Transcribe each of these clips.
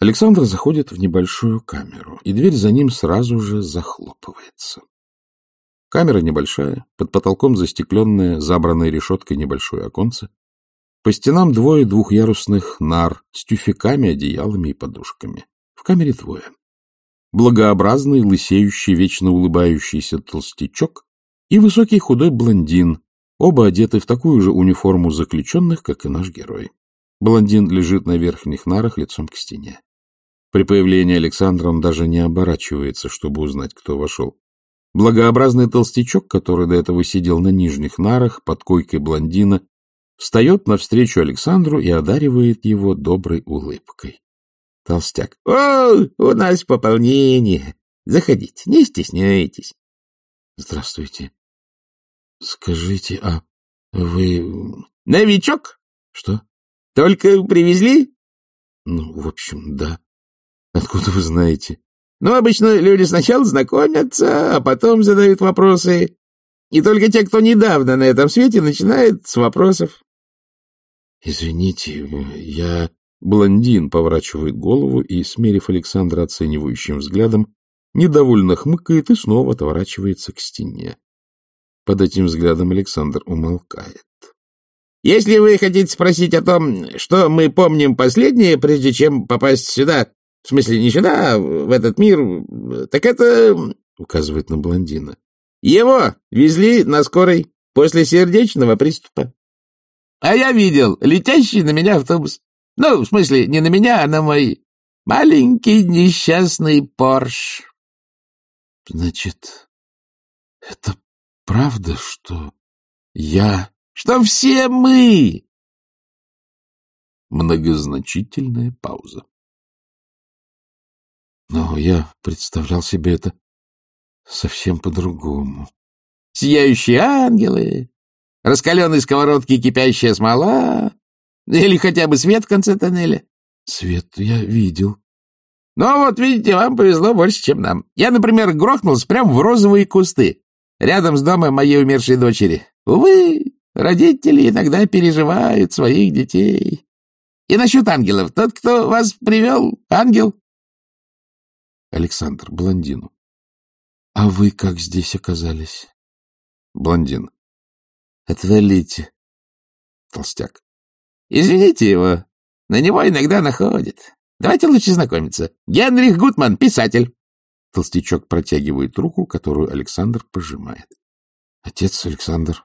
Александр заходит в небольшую камеру, и дверь за ним сразу же захлопывается. Камера небольшая, под потолком застекленное, забранное решеткой небольшое оконце. По стенам двое двухъярусных нар с тюфяками, одеялами и подушками. В камере двое. Благообразный, лысеющий, вечно улыбающийся толстячок и высокий худой блондин, оба одеты в такую же униформу заключенных, как и наш герой. Блондин лежит на верхних нарах лицом к стене. При появлении Александра он даже не оборачивается, чтобы узнать, кто вошел. Благообразный толстячок, который до этого сидел на нижних нарах под койкой блондина, встает навстречу Александру и одаривает его доброй улыбкой. Толстяк. — О, у нас пополнение. Заходите, не стесняйтесь. — Здравствуйте. Скажите, а вы... — Новичок? — Что? — Только привезли? — Ну, в общем, да. Откуда вы знаете? Ну, обычно люди сначала знакомятся, а потом задают вопросы. И только те, кто недавно на этом свете, начинают с вопросов. Извините, я... Блондин поворачивает голову и, смерив Александра оценивающим взглядом, недовольно хмыкает и снова отворачивается к стене. Под этим взглядом Александр умолкает. — Если вы хотите спросить о том, что мы помним последнее, прежде чем попасть сюда, в смысле, не сюда, в этот мир. Так это... — указывает на блондина. — Его везли на скорой после сердечного приступа. А я видел летящий на меня автобус. Ну, в смысле, не на меня, а на мой маленький несчастный Порш. — Значит, это правда, что я... — Что все мы! Многозначительная пауза. Но я представлял себе это совсем по-другому. Сияющие ангелы, раскаленные сковородки кипящая смола, или хотя бы свет в конце тоннеля. Свет я видел. Ну вот, видите, вам повезло больше, чем нам. Я, например, грохнулся прямо в розовые кусты, рядом с домом моей умершей дочери. Увы, родители иногда переживают своих детей. И насчет ангелов. Тот, кто вас привел, ангел. Александр, блондину. — А вы как здесь оказались? Блондин. — Отвалите. Толстяк. — Извините его. На него иногда находит. Давайте лучше знакомиться. Генрих Гутман, писатель. Толстячок протягивает руку, которую Александр пожимает. — Отец Александр.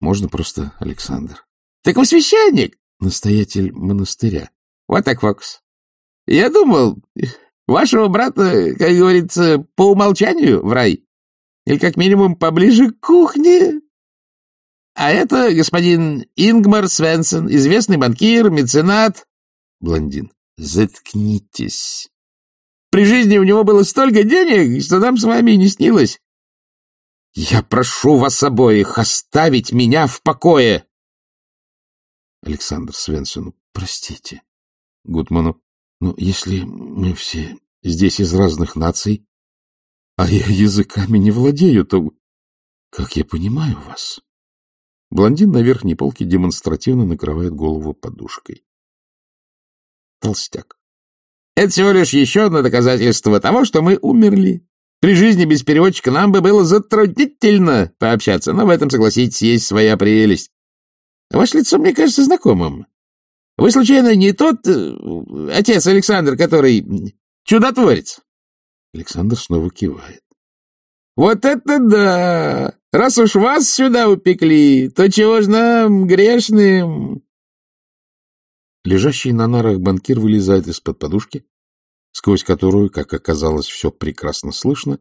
Можно просто Александр. — Так вы священник? — Настоятель монастыря. — Вот так фокус. Я думал, Вашего брата, как говорится, по умолчанию в рай. Или как минимум поближе к кухне. А это господин Ингмар Свенсон, известный банкир, меценат. Блондин. Заткнитесь. При жизни у него было столько денег, что нам с вами не снилось. Я прошу вас обоих оставить меня в покое. Александр Свенсону. Простите. Гутману. Ну, если мы все здесь из разных наций, а я языками не владею, то как я понимаю вас? Блондин на верхней полке демонстративно накрывает голову подушкой. Толстяк. Это всего лишь еще одно доказательство того, что мы умерли. При жизни без переводчика нам бы было затруднительно пообщаться, но в этом, согласитесь, есть своя прелесть. Ваше лицо мне кажется знакомым. Вы, случайно, не тот э, отец Александр, который чудотворец? Александр снова кивает. Вот это да! Раз уж вас сюда упекли, то чего ж нам, грешным? Лежащий на нарах банкир вылезает из-под подушки, сквозь которую, как оказалось, все прекрасно слышно,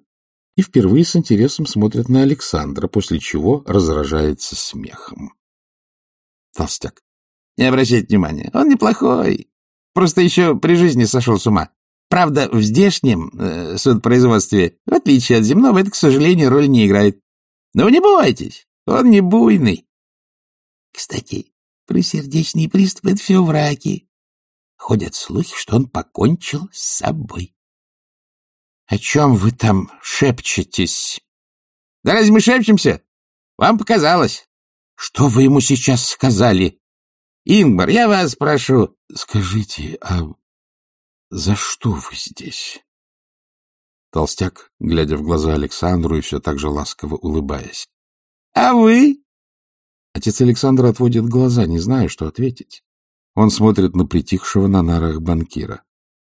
и впервые с интересом смотрит на Александра, после чего разражается смехом. Толстяк. Не обращайте внимания, он неплохой. Просто еще при жизни сошел с ума. Правда, в здешнем э, судопроизводстве, в отличие от земного, это, к сожалению, роль не играет. Но не бойтесь, он не буйный. Кстати, при сердечный приступ — это все враки. Ходят слухи, что он покончил с собой. — О чем вы там шепчетесь? — Да разве мы шепчемся? Вам показалось. — Что вы ему сейчас сказали? — Ингмар, я вас прошу. — Скажите, а — За что вы здесь? Толстяк, глядя в глаза Александру и все так же ласково улыбаясь. — А вы? Отец Александр отводит глаза, не зная, что ответить. Он смотрит на притихшего на нарах банкира.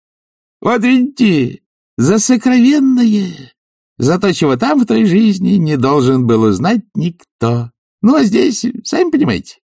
— Вот видите, за сокровенное, за то, чего там в той жизни не должен был узнать никто. Ну, а здесь, сами понимаете,